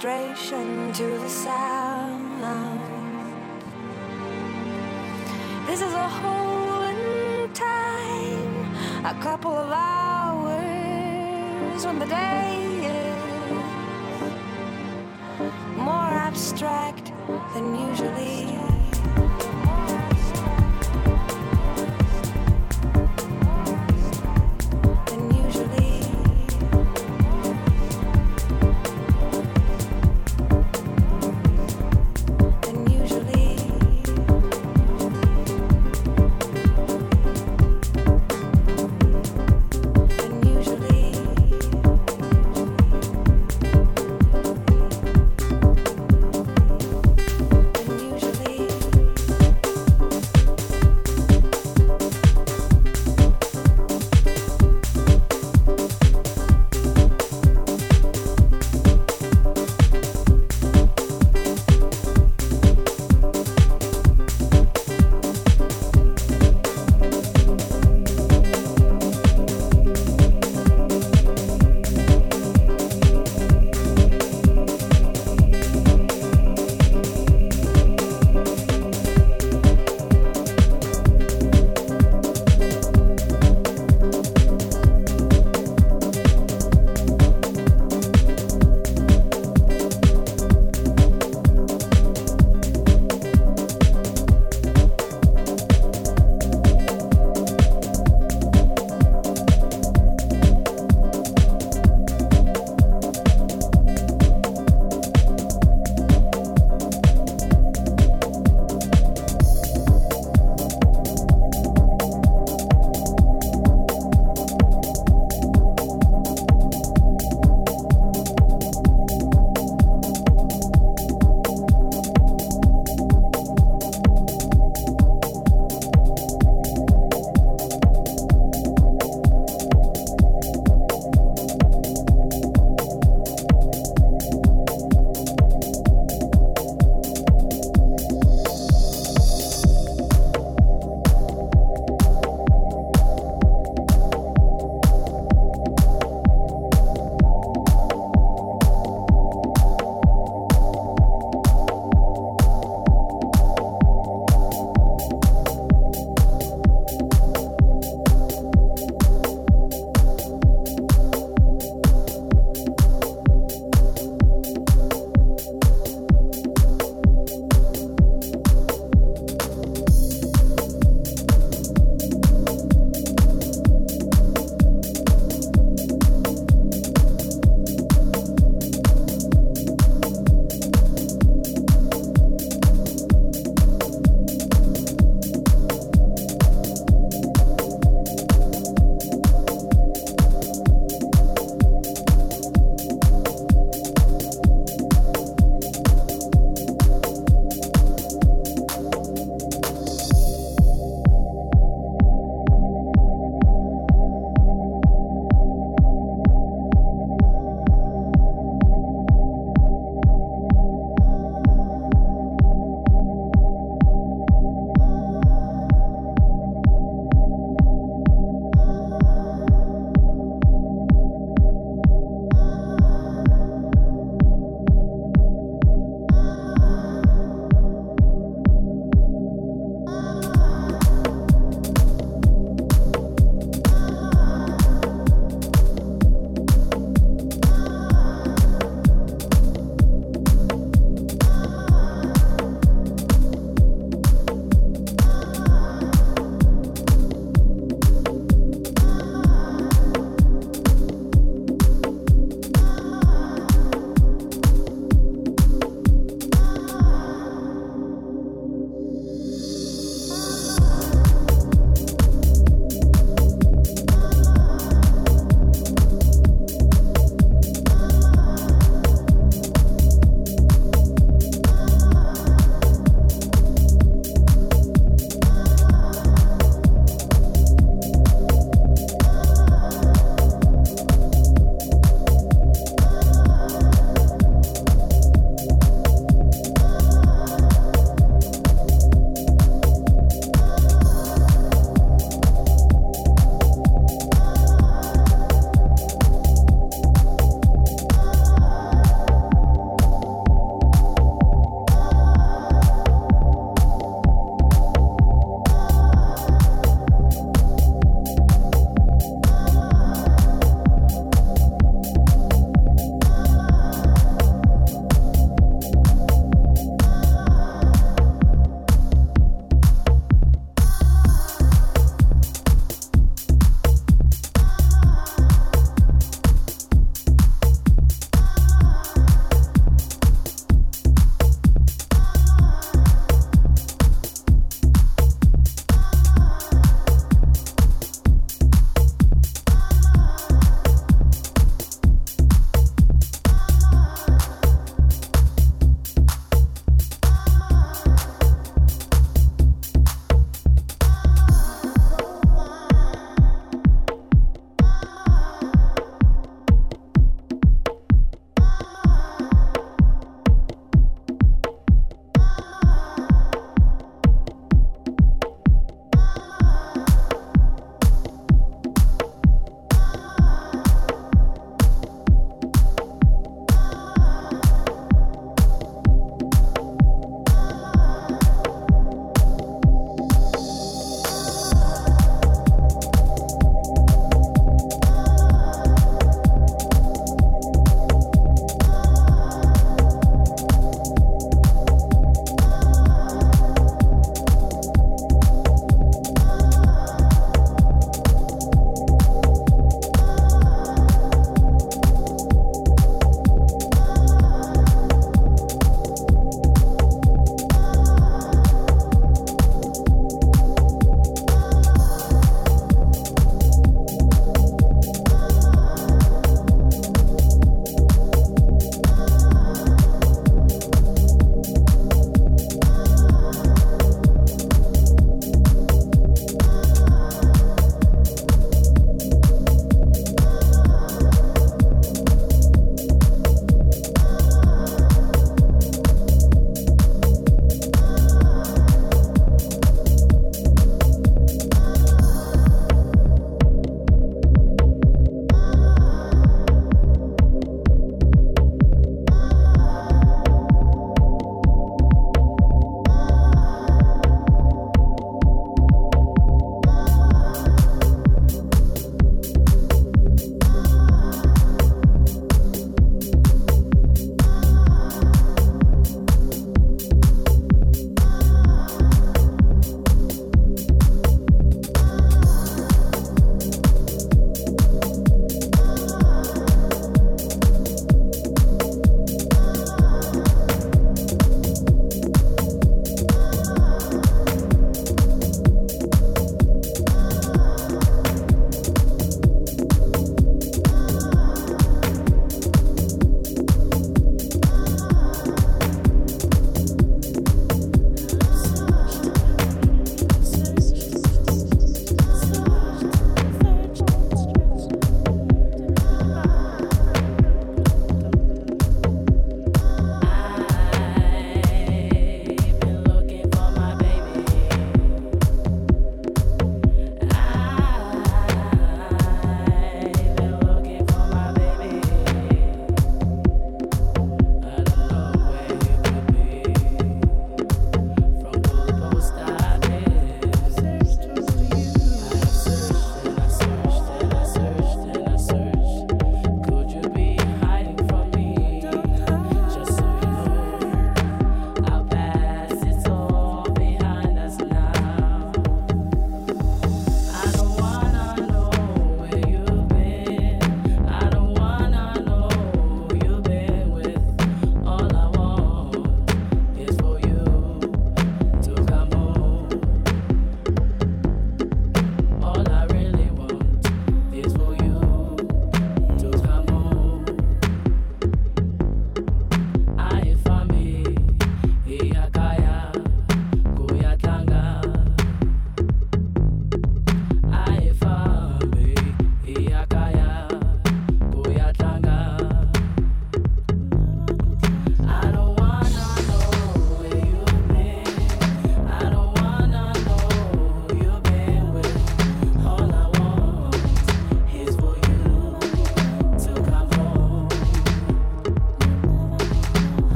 frustration to the sound. This is a hole in time, a couple of hours on the day.